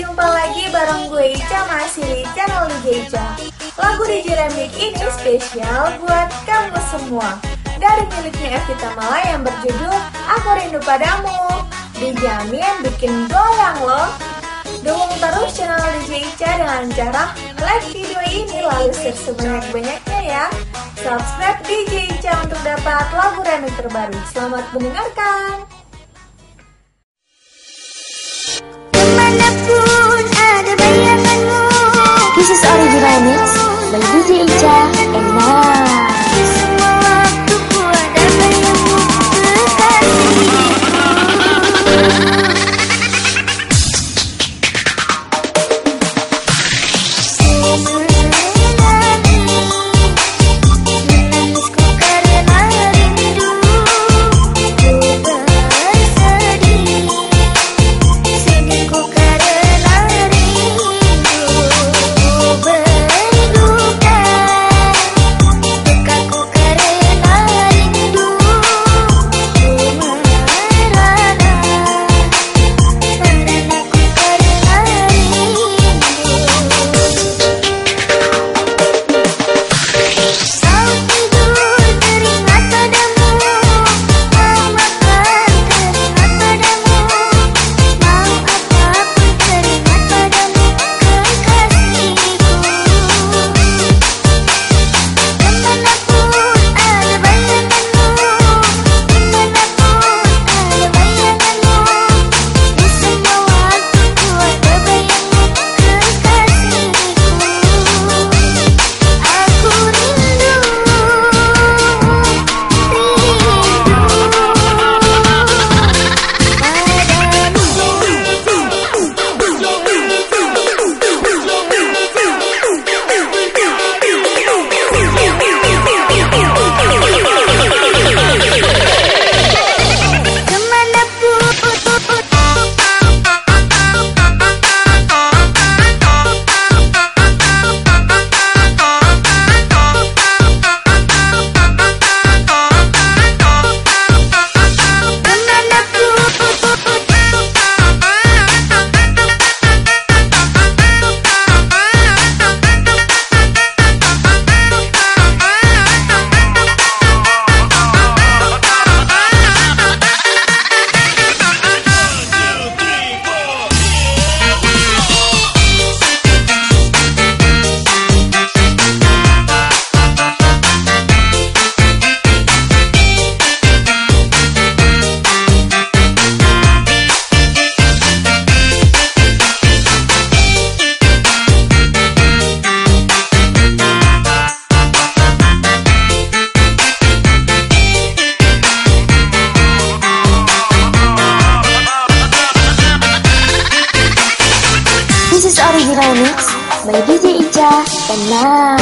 jumpa lagi bareng gue Ica masih di channel DJ Ica. Lagu DJ Remix ini spesial buat kamu semua. Dari miliknya Evita Mala yang berjudul Aku Rindu Padamu Dijamin bikin goyang loh. Dukung terus channel DJ Ica dengan cara like video ini lalu share sebanyak-banyaknya ya. Subscribe DJ Ica untuk dapat lagu remix terbaru. Selamat mendengarkan This is Ori Divinix by DJ Cha. And.